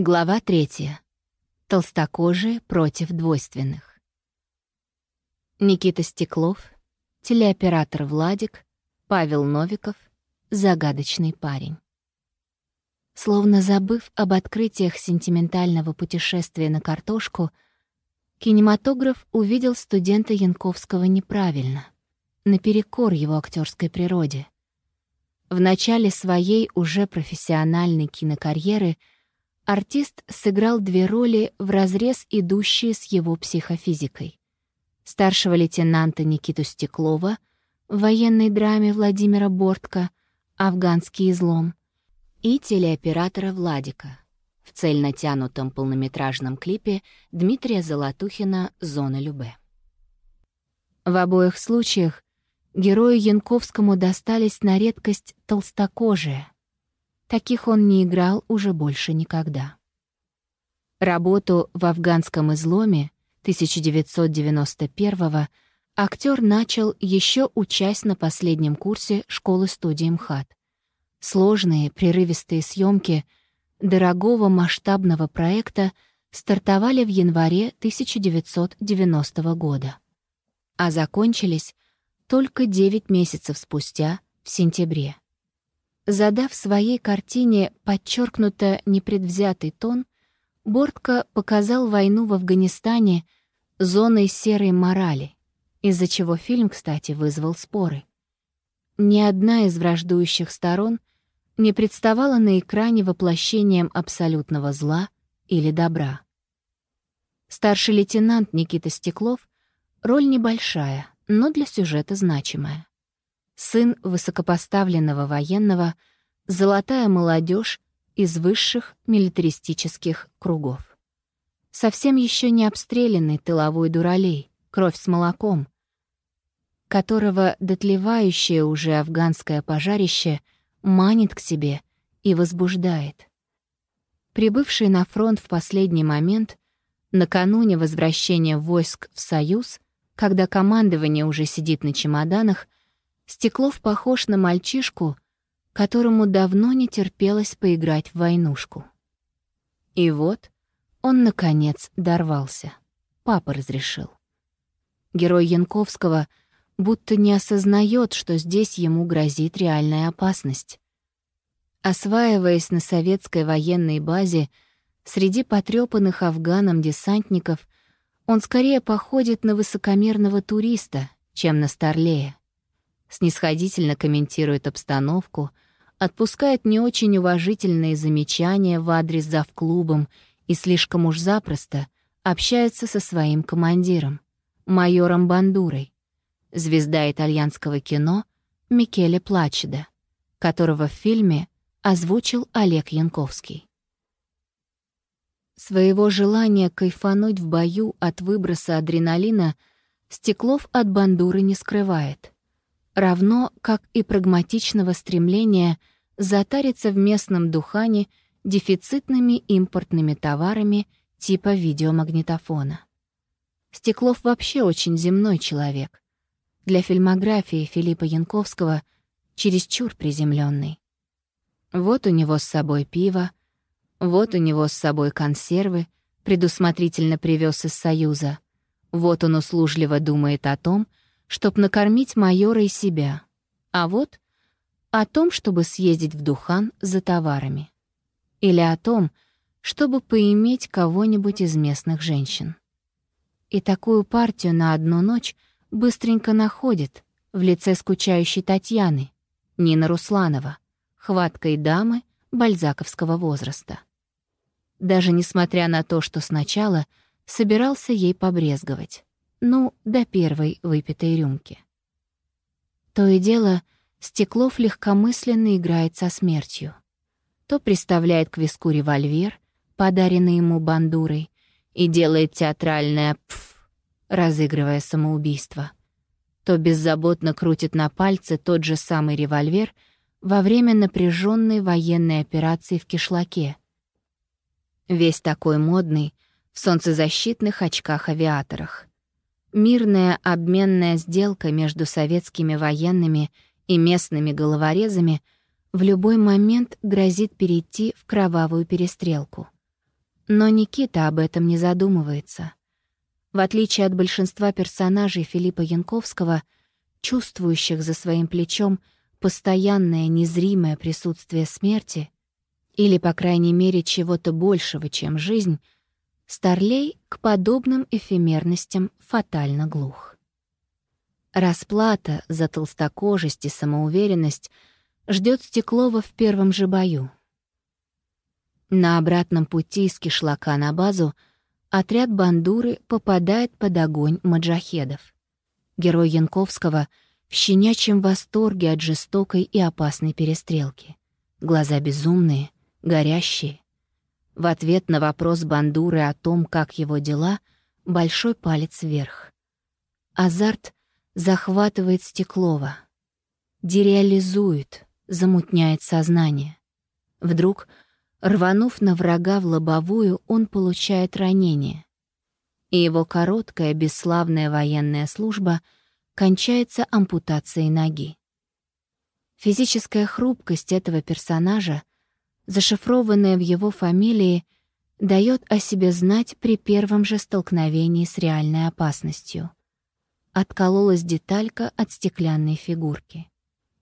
Глава третья. Толстокожие против двойственных. Никита Стеклов, телеоператор Владик, Павел Новиков, загадочный парень. Словно забыв об открытиях сентиментального путешествия на картошку, кинематограф увидел студента Янковского неправильно, наперекор его актерской природе. В начале своей уже профессиональной кинокарьеры — артист сыграл две роли в разрез идущие с его психофизикой. Старшего лейтенанта Никиту Стеклова в военной драме Владимира Бортко «Афганский излом» и телеоператора Владика в цельно тянутом полнометражном клипе Дмитрия Золотухина «Зона Любе». В обоих случаях герою Янковскому достались на редкость толстокожие — Таких он не играл уже больше никогда. Работу в «Афганском изломе» 1991-го актер начал еще учась на последнем курсе школы-студии МХАТ. Сложные, прерывистые съемки дорогого масштабного проекта стартовали в январе 1990 года, а закончились только 9 месяцев спустя, в сентябре. Задав своей картине подчеркнуто непредвзятый тон, Бортко показал войну в Афганистане зоной серой морали, из-за чего фильм, кстати, вызвал споры. Ни одна из враждующих сторон не представала на экране воплощением абсолютного зла или добра. Старший лейтенант Никита Стеклов — роль небольшая, но для сюжета значимая сын высокопоставленного военного, золотая молодежь из высших милитаристических кругов. Совсем еще не обстрелянный тыловой дуралей, кровь с молоком, которого дотлевающее уже афганское пожарище манит к себе и возбуждает. Прибывший на фронт в последний момент, накануне возвращения войск в Союз, когда командование уже сидит на чемоданах, Стеклов похож на мальчишку, которому давно не терпелось поиграть в войнушку. И вот он, наконец, дорвался. Папа разрешил. Герой Янковского будто не осознает, что здесь ему грозит реальная опасность. Осваиваясь на советской военной базе, среди потрепанных афганом десантников, он скорее походит на высокомерного туриста, чем на старлея снисходительно комментирует обстановку, отпускает не очень уважительные замечания в адрес завклубом и слишком уж запросто общается со своим командиром, майором Бандурой, звезда итальянского кино Микеле Плачеда, которого в фильме озвучил Олег Янковский. Своего желания кайфануть в бою от выброса адреналина Стеклов от Бандуры не скрывает — равно как и прагматичного стремления затариться в местном духане дефицитными импортными товарами типа видеомагнитофона. Стеклов вообще очень земной человек. Для фильмографии Филиппа Янковского чересчур приземленный. Вот у него с собой пиво, вот у него с собой консервы, предусмотрительно привез из Союза. Вот он услужливо думает о том, чтоб накормить майора и себя. А вот о том, чтобы съездить в Духан за товарами. Или о том, чтобы поиметь кого-нибудь из местных женщин. И такую партию на одну ночь быстренько находит в лице скучающей Татьяны, Нина Русланова, хваткой дамы бальзаковского возраста. Даже несмотря на то, что сначала собирался ей побрезговать. Ну, до первой выпитой рюмки. То и дело, Стеклов легкомысленно играет со смертью. То приставляет к виску револьвер, подаренный ему бандурой, и делает театральное «пф», разыгрывая самоубийство. То беззаботно крутит на пальце тот же самый револьвер во время напряженной военной операции в кишлаке. Весь такой модный, в солнцезащитных очках-авиаторах. Мирная обменная сделка между советскими военными и местными головорезами в любой момент грозит перейти в кровавую перестрелку. Но Никита об этом не задумывается. В отличие от большинства персонажей Филиппа Янковского, чувствующих за своим плечом постоянное незримое присутствие смерти, или, по крайней мере, чего-то большего, чем жизнь, Старлей к подобным эфемерностям фатально глух. Расплата за толстокожесть и самоуверенность ждет Стеклова в первом же бою. На обратном пути из кишлака на базу отряд бандуры попадает под огонь маджахедов. Герой Янковского в щенячьем восторге от жестокой и опасной перестрелки. Глаза безумные, горящие. В ответ на вопрос бандуры о том, как его дела, большой палец вверх. Азарт захватывает Стеклова. Дереализует, замутняет сознание. Вдруг, рванув на врага в лобовую, он получает ранение. И его короткая, бесславная военная служба кончается ампутацией ноги. Физическая хрупкость этого персонажа, зашифрованная в его фамилии, дает о себе знать при первом же столкновении с реальной опасностью откололась деталька от стеклянной фигурки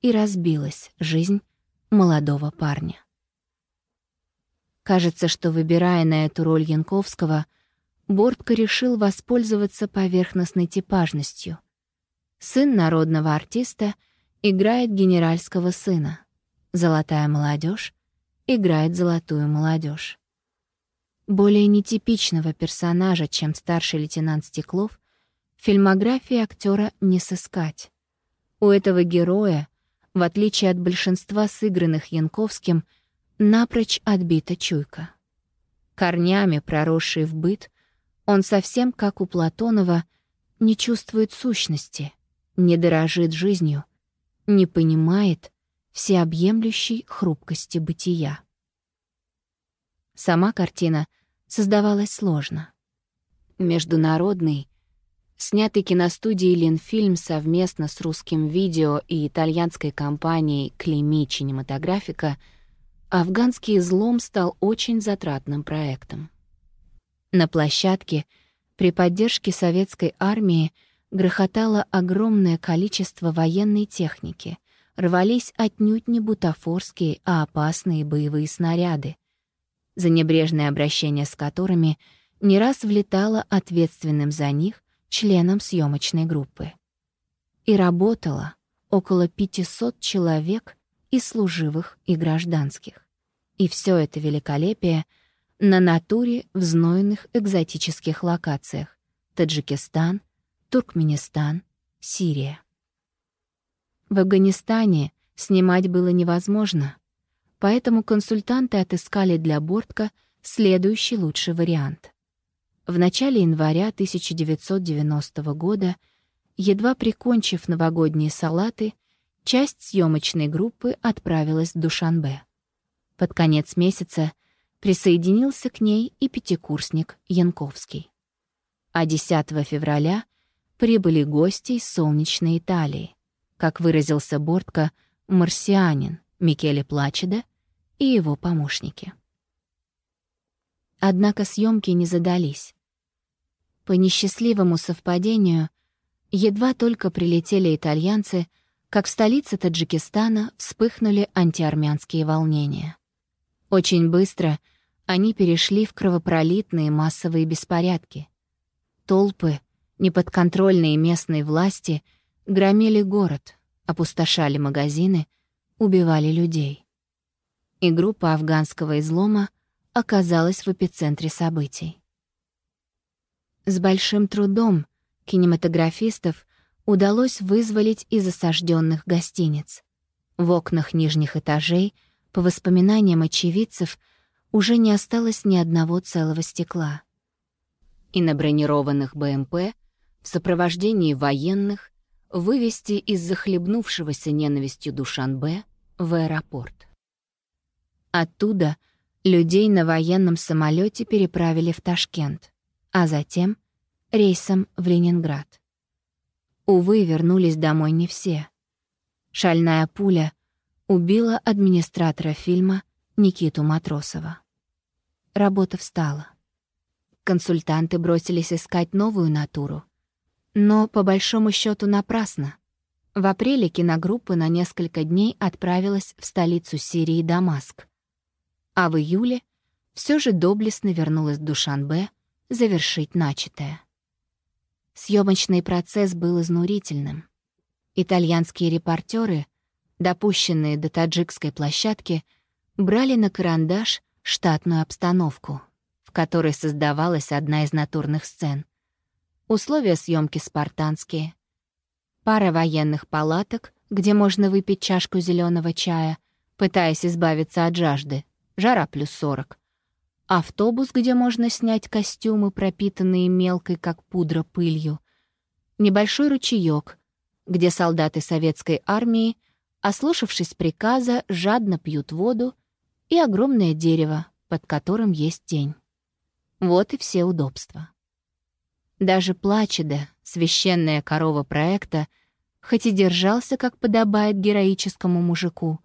и разбилась жизнь молодого парня. Кажется, что, выбирая на эту роль Янковского, Бортко решил воспользоваться поверхностной типажностью. Сын народного артиста играет генеральского сына. Золотая молодежь играет золотую молодежь. Более нетипичного персонажа, чем старший лейтенант Стеклов, фильмографии актера не сыскать. У этого героя, в отличие от большинства сыгранных Янковским, напрочь отбита чуйка. Корнями, проросший в быт, он совсем как у Платонова не чувствует сущности, не дорожит жизнью, не понимает всеобъемлющей хрупкости бытия. Сама картина создавалась сложно. Международный, снятый киностудией «Ленфильм» совместно с русским видео и итальянской компанией «Клейми Чинематографика», «Афганский излом» стал очень затратным проектом. На площадке при поддержке советской армии грохотало огромное количество военной техники, рвались отнюдь не бутафорские, а опасные боевые снаряды, за небрежное обращение с которыми не раз влетало ответственным за них членом съемочной группы. И работало около 500 человек и служивых, и гражданских. И все это великолепие на натуре в знойных экзотических локациях — Таджикистан, Туркменистан, Сирия. В Афганистане снимать было невозможно, поэтому консультанты отыскали для Бортка следующий лучший вариант. В начале января 1990 года, едва прикончив новогодние салаты, часть съемочной группы отправилась в Душанбе. Под конец месяца присоединился к ней и пятикурсник Янковский. А 10 февраля прибыли гости из солнечной Италии, как выразился Бортко, марсианин Микеле Плачеда и его помощники. Однако съемки не задались. По несчастливому совпадению, едва только прилетели итальянцы, как в столице Таджикистана вспыхнули антиармянские волнения. Очень быстро они перешли в кровопролитные массовые беспорядки. Толпы, неподконтрольные местной власти, громили город, опустошали магазины, убивали людей. И группа афганского излома оказалась в эпицентре событий. С большим трудом кинематографистов удалось вызволить из осажденных гостиниц. В окнах нижних этажей, по воспоминаниям очевидцев, уже не осталось ни одного целого стекла. И на бронированных БМП в сопровождении военных вывести из захлебнувшегося ненавистью Душанбе в аэропорт. Оттуда людей на военном самолете переправили в Ташкент а затем рейсом в Ленинград. Увы, вернулись домой не все. Шальная пуля убила администратора фильма Никиту Матросова. Работа встала. Консультанты бросились искать новую натуру. Но, по большому счету напрасно. В апреле киногруппа на несколько дней отправилась в столицу Сирии Дамаск. А в июле все же доблестно вернулась в Душанбе завершить начатое. Съемочный процесс был изнурительным. Итальянские репортеры, допущенные до таджикской площадки, брали на карандаш штатную обстановку, в которой создавалась одна из натурных сцен. Условия съемки спартанские. Пара военных палаток, где можно выпить чашку зеленого чая, пытаясь избавиться от жажды. Жара плюс сорок. Автобус, где можно снять костюмы, пропитанные мелкой, как пудра, пылью. Небольшой ручеек, где солдаты советской армии, ослушавшись приказа, жадно пьют воду, и огромное дерево, под которым есть тень. Вот и все удобства. Даже Плачеда, священная корова проекта, хоть и держался, как подобает героическому мужику,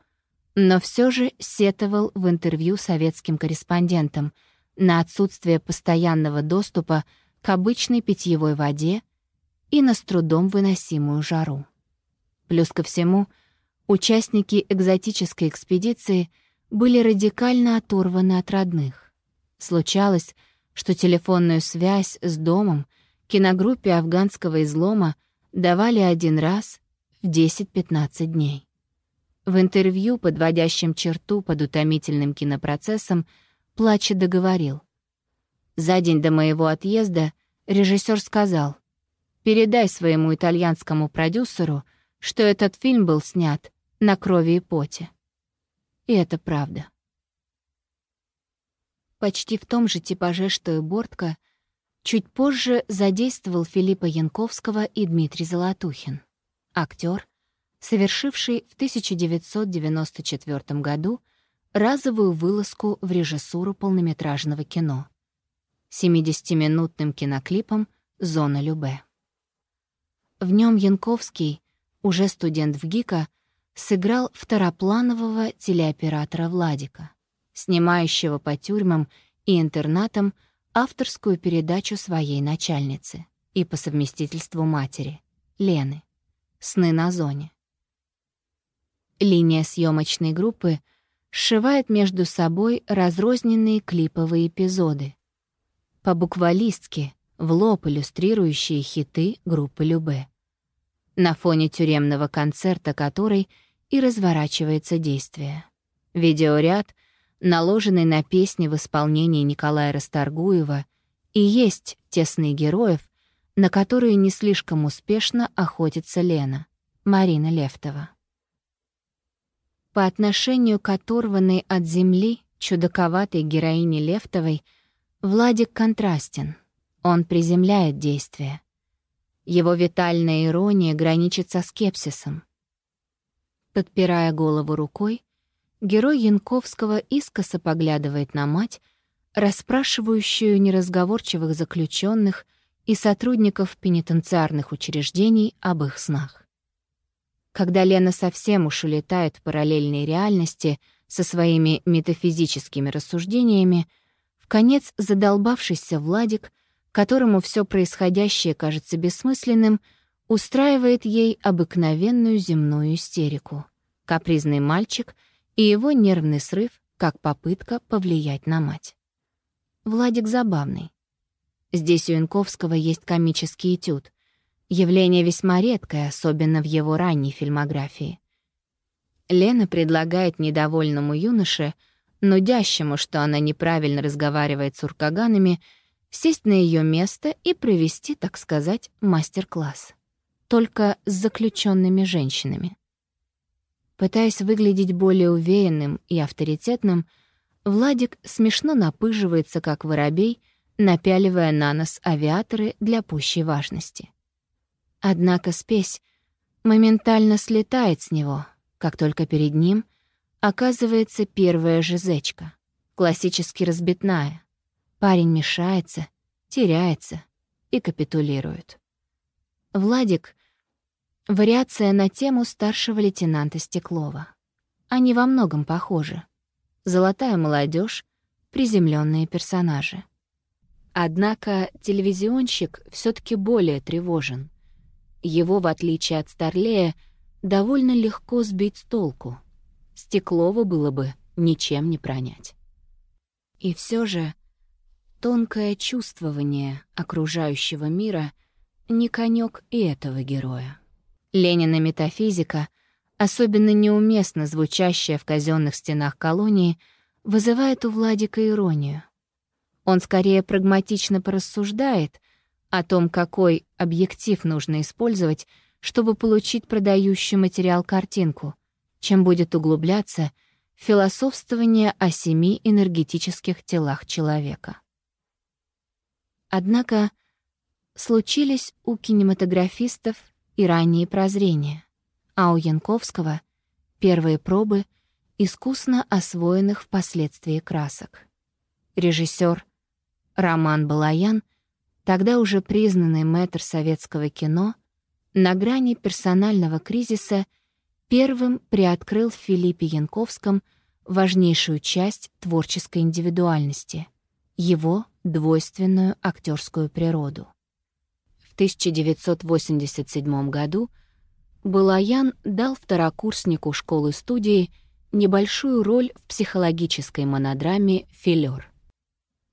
но все же сетовал в интервью советским корреспондентам на отсутствие постоянного доступа к обычной питьевой воде и на с трудом выносимую жару. Плюс ко всему, участники экзотической экспедиции были радикально оторваны от родных. Случалось, что телефонную связь с домом киногруппе афганского излома давали один раз в 10-15 дней. В интервью, подводящем черту под утомительным кинопроцессом, плача договорил. За день до моего отъезда режиссер сказал, Передай своему итальянскому продюсеру, что этот фильм был снят на крови и поте. И это правда. Почти в том же типаже, что и Бортко, чуть позже задействовал Филиппа Янковского и Дмитрий Золотухин, актер, совершивший в 1994 году разовую вылазку в режиссуру полнометражного кино. 70-минутным киноклипом «Зона Любе». В нем Янковский, уже студент в ГИКа, сыграл второпланового телеоператора Владика, снимающего по тюрьмам и интернатам авторскую передачу своей начальницы и по совместительству матери, Лены, «Сны на зоне». Линия съемочной группы сшивает между собой разрозненные клиповые эпизоды. По-буквалистски, в лоб иллюстрирующие хиты группы Любе на фоне тюремного концерта которой и разворачивается действие. Видеоряд, наложенный на песни в исполнении Николая Расторгуева, и есть тесный героев, на которые не слишком успешно охотится Лена, Марина Левтова. По отношению к оторванной от земли чудаковатой героине Левтовой Владик контрастен. Он приземляет действие. Его витальная ирония граничит со скепсисом. Подпирая голову рукой, герой Янковского искоса поглядывает на мать, расспрашивающую неразговорчивых заключенных и сотрудников пенитенциарных учреждений об их снах. Когда Лена совсем уж улетает в параллельной реальности со своими метафизическими рассуждениями, в конец задолбавшийся Владик которому все происходящее кажется бессмысленным, устраивает ей обыкновенную земную истерику. Капризный мальчик и его нервный срыв как попытка повлиять на мать. Владик забавный. Здесь у Янковского есть комический этюд. Явление весьма редкое, особенно в его ранней фильмографии. Лена предлагает недовольному юноше, нудящему, что она неправильно разговаривает с уркаганами, сесть на ее место и провести, так сказать, мастер-класс. Только с заключенными женщинами. Пытаясь выглядеть более уверенным и авторитетным, Владик смешно напыживается, как воробей, напяливая на нос авиаторы для пущей важности. Однако спесь моментально слетает с него, как только перед ним оказывается первая жизечка, классически разбитная, Парень мешается, теряется и капитулирует. Владик — вариация на тему старшего лейтенанта Стеклова. Они во многом похожи. Золотая молодежь, приземленные персонажи. Однако телевизионщик все таки более тревожен. Его, в отличие от Старлея, довольно легко сбить с толку. Стеклова было бы ничем не пронять. И все же тонкое чувствование окружающего мира не конек и этого героя. Ленина метафизика, особенно неуместно звучащая в казенных стенах колонии, вызывает у Владика иронию. Он скорее прагматично порассуждает о том, какой объектив нужно использовать, чтобы получить продающий материал картинку, чем будет углубляться философствование о семи энергетических телах человека. Однако случились у кинематографистов и ранние прозрения, а у Янковского — первые пробы искусно освоенных впоследствии красок. Режиссер Роман Балаян, тогда уже признанный мэтр советского кино, на грани персонального кризиса первым приоткрыл в Филиппе Янковском важнейшую часть творческой индивидуальности — его двойственную актерскую природу. В 1987 году Балаян дал второкурснику школы-студии небольшую роль в психологической монодраме «Филёр».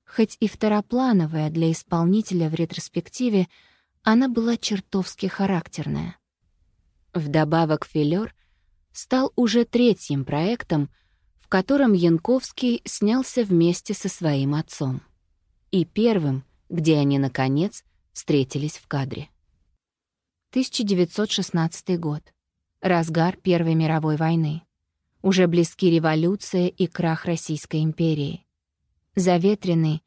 Хоть и второплановая для исполнителя в ретроспективе, она была чертовски характерная. Вдобавок «Филёр» стал уже третьим проектом, в котором Янковский снялся вместе со своим отцом. И первым, где они, наконец, встретились в кадре. 1916 год. Разгар Первой мировой войны. Уже близки революция и крах Российской империи заветренный,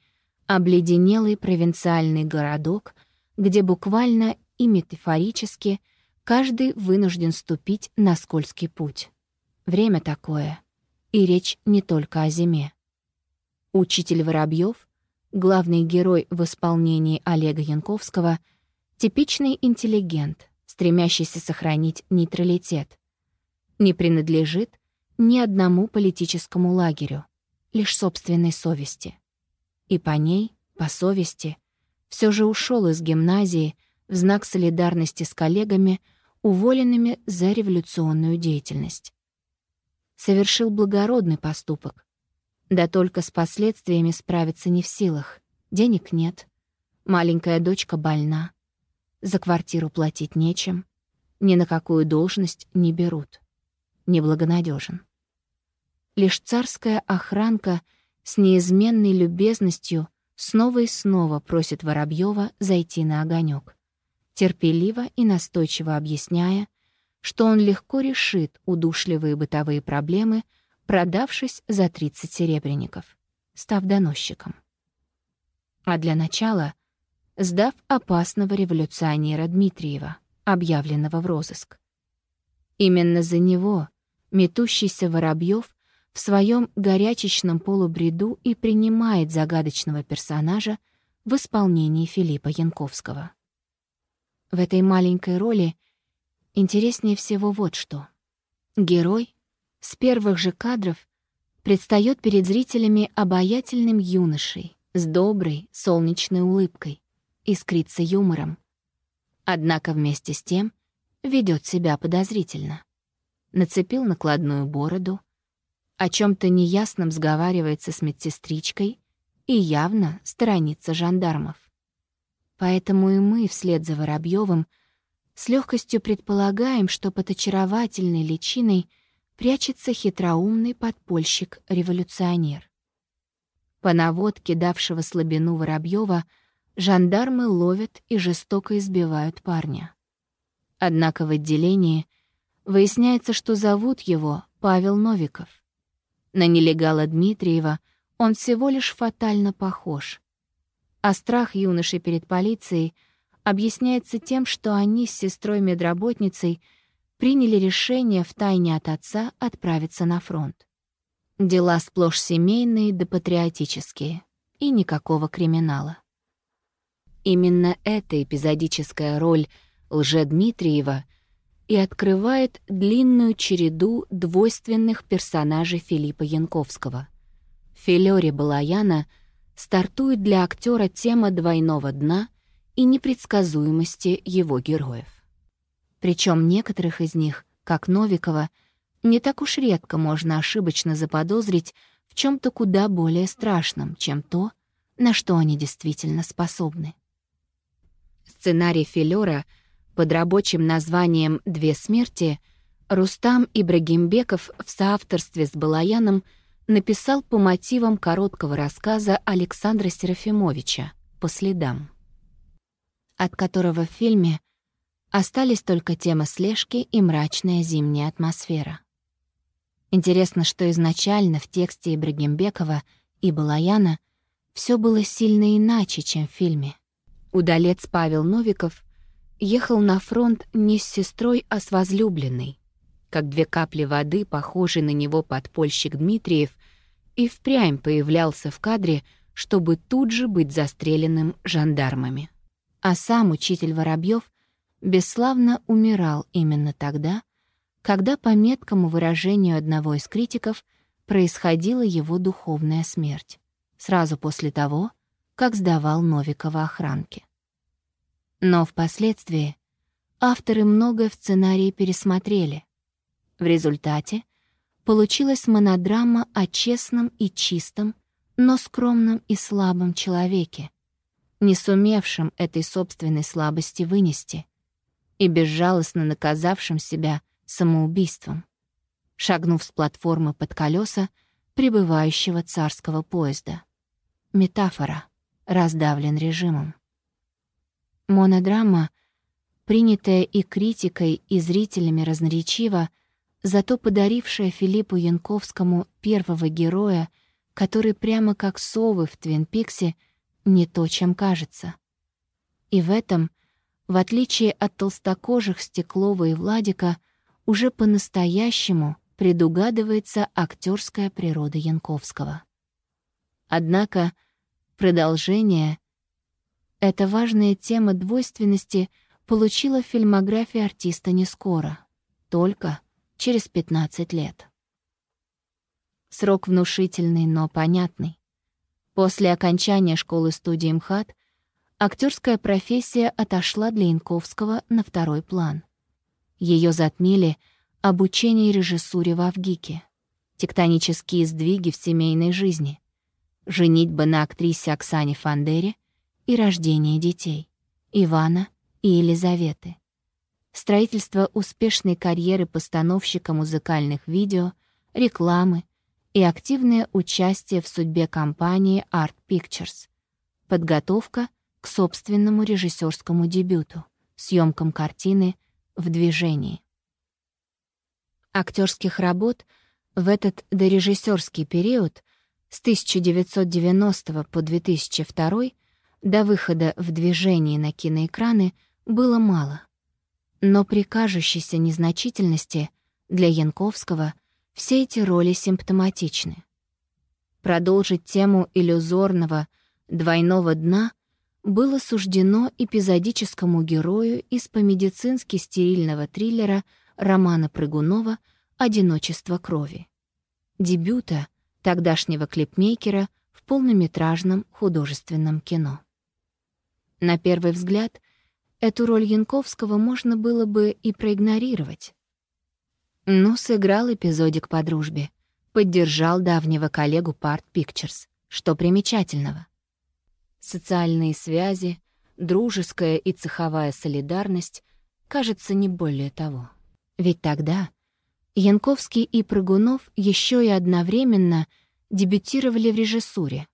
обледенелый провинциальный городок, где буквально и метафорически каждый вынужден ступить на скользкий путь. Время такое, и речь не только о зиме. Учитель Воробьев, главный герой в исполнении Олега Янковского, типичный интеллигент, стремящийся сохранить нейтралитет, не принадлежит ни одному политическому лагерю, лишь собственной совести. И по ней, по совести, все же ушел из гимназии в знак солидарности с коллегами, уволенными за революционную деятельность. Совершил благородный поступок. Да только с последствиями справиться не в силах. Денег нет. Маленькая дочка больна. За квартиру платить нечем. Ни на какую должность не берут. Неблагонадежен. Лишь царская охранка с неизменной любезностью снова и снова просит Воробьева зайти на огонек, терпеливо и настойчиво объясняя, что он легко решит удушливые бытовые проблемы, продавшись за 30 серебряников, став доносчиком. А для начала сдав опасного революционера Дмитриева, объявленного в розыск. Именно за него метущийся Воробьев в своем горячечном полубреду и принимает загадочного персонажа в исполнении Филиппа Янковского. В этой маленькой роли интереснее всего вот что. Герой с первых же кадров предстает перед зрителями обаятельным юношей с доброй, солнечной улыбкой, искрится юмором. Однако вместе с тем ведет себя подозрительно. Нацепил накладную бороду — о чем-то неясном сговаривается с медсестричкой и явно сторонится жандармов. Поэтому и мы, вслед за Воробьевым, с легкостью предполагаем, что под очаровательной личиной прячется хитроумный подпольщик-революционер. По наводке, давшего слабину Воробьева, жандармы ловят и жестоко избивают парня. Однако в отделении выясняется, что зовут его Павел Новиков. На нелегала Дмитриева он всего лишь фатально похож. А страх юноши перед полицией объясняется тем, что они с сестрой-медработницей приняли решение втайне от отца отправиться на фронт. Дела сплошь семейные да патриотические, и никакого криминала. Именно эта эпизодическая роль лже-Дмитриева — и открывает длинную череду двойственных персонажей Филиппа Янковского. В Филёре Балаяна стартует для актера тема двойного дна и непредсказуемости его героев. Причем некоторых из них, как Новикова, не так уж редко можно ошибочно заподозрить в чем то куда более страшном, чем то, на что они действительно способны. Сценарий Филера под рабочим названием «Две смерти» Рустам Ибрагимбеков в соавторстве с Балаяном написал по мотивам короткого рассказа Александра Серафимовича «По следам», от которого в фильме остались только тема слежки и мрачная зимняя атмосфера. Интересно, что изначально в тексте Ибрагимбекова и Балаяна все было сильно иначе, чем в фильме. Удалец Павел Новиков ехал на фронт не с сестрой, а с возлюбленной. Как две капли воды, похожий на него подпольщик Дмитриев, и впрямь появлялся в кадре, чтобы тут же быть застреленным жандармами. А сам учитель Воробьев бесславно умирал именно тогда, когда, по меткому выражению одного из критиков, происходила его духовная смерть, сразу после того, как сдавал Новикова охранке. Но впоследствии авторы многое в сценарии пересмотрели. В результате получилась монодрама о честном и чистом, но скромном и слабом человеке, не сумевшем этой собственной слабости вынести и безжалостно наказавшим себя самоубийством, шагнув с платформы под колеса прибывающего царского поезда. Метафора раздавлен режимом. Монодрама, принятая и критикой, и зрителями разноречиво, зато подарившая Филиппу Янковскому первого героя, который прямо как совы в Твин Пиксе не то, чем кажется. И в этом, в отличие от толстокожих Стеклова и Владика, уже по-настоящему предугадывается актерская природа Янковского. Однако продолжение — эта важная тема двойственности получила фильмография артиста не скоро, только через 15 лет. Срок внушительный, но понятный. После окончания школы-студии МХАТ актерская профессия отошла для Янковского на второй план. Ее затмили обучение режиссуре в Авгике, тектонические сдвиги в семейной жизни, женитьба на актрисе Оксане Фандере и рождение детей — Ивана и Елизаветы строительство успешной карьеры постановщика музыкальных видео, рекламы и активное участие в судьбе компании Art Pictures, подготовка к собственному режиссерскому дебюту, съемкам картины «В движении». Актерских работ в этот дорежиссерский период с 1990 по 2002 до выхода «В движении» на киноэкраны было мало — но при кажущейся незначительности для Янковского все эти роли симптоматичны. Продолжить тему иллюзорного двойного дна было суждено эпизодическому герою из помедицински стерильного триллера Романа Прыгунова «Одиночество крови». Дебюта тогдашнего клипмейкера в полнометражном художественном кино. На первый взгляд — Эту роль Янковского можно было бы и проигнорировать. Ну, сыграл эпизодик по дружбе. Поддержал давнего коллегу Part Pictures. Что примечательного? Социальные связи, дружеская и цеховая солидарность, кажется, не более того. Ведь тогда Янковский и Прыгунов еще и одновременно дебютировали в режиссуре.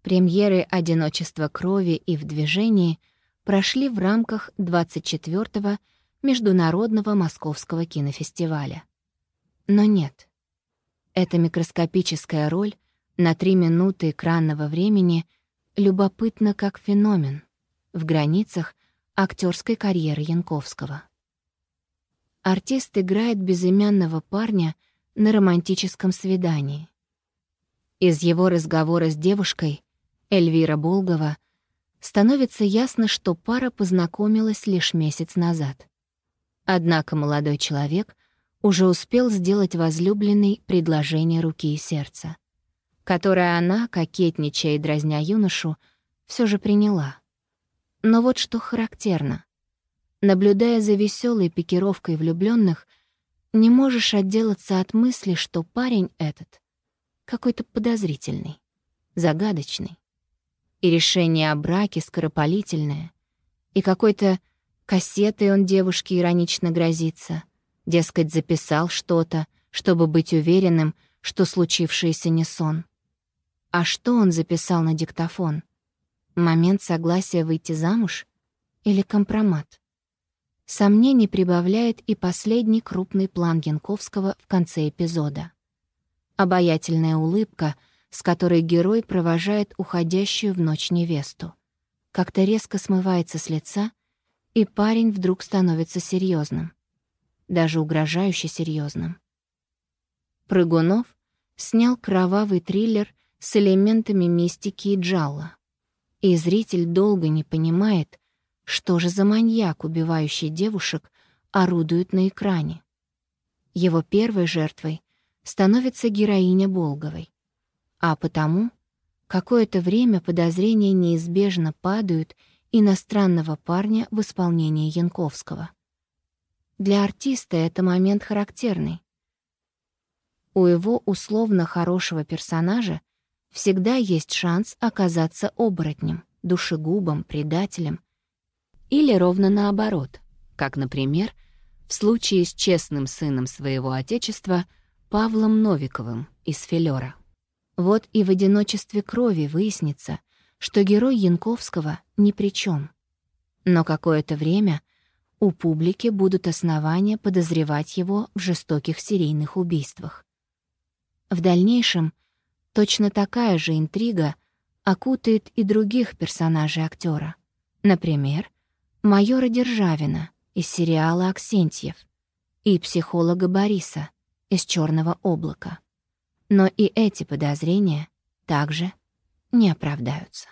Премьеры «Одиночество крови» и «В движении» — прошли в рамках 24-го Международного Московского кинофестиваля. Но нет. Эта микроскопическая роль на три минуты экранного времени любопытна как феномен в границах актерской карьеры Янковского. Артист играет безымянного парня на романтическом свидании. Из его разговора с девушкой Эльвира Болгова становится ясно, что пара познакомилась лишь месяц назад. Однако молодой человек уже успел сделать возлюбленной предложение руки и сердца. Которое она, кокетничая и дразня юношу, все же приняла. Но вот что характерно. Наблюдая за веселой пикировкой влюбленных, не можешь отделаться от мысли, что парень этот какой-то подозрительный, загадочный. И решение о браке скоропалительное, и какой-то кассетой он девушке иронично грозится, дескать, записал что-то, чтобы быть уверенным, что случившееся не сон. А что он записал на диктофон? Момент согласия выйти замуж или компромат? Сомнений прибавляет и последний крупный план Янковского в конце эпизода. Обаятельная улыбка, с которой герой провожает уходящую в ночь невесту. Как-то резко смывается с лица, и парень вдруг становится серьезным, даже угрожающе серьезным. Прыгунов снял кровавый триллер с элементами мистики и джалла. И зритель долго не понимает, что же за маньяк, убивающий девушек, орудует на экране. Его первой жертвой становится героиня Болговой. А потому какое-то время подозрения неизбежно падают иностранного парня в исполнении Янковского. Для артиста это момент характерный. У его условно хорошего персонажа всегда есть шанс оказаться оборотнем, душегубом, предателем. Или ровно наоборот, как, например, в случае с честным сыном своего отечества Павлом Новиковым из «Филёра». Вот и в «Одиночестве крови» выяснится, что герой Янковского ни при чем. Но какое-то время у публики будут основания подозревать его в жестоких серийных убийствах. В дальнейшем Точно такая же интрига окутает и других персонажей актера. Например, майора Державина из сериала «Аксентьев» и психолога Бориса из «Черного облака». Но и эти подозрения также не оправдаются.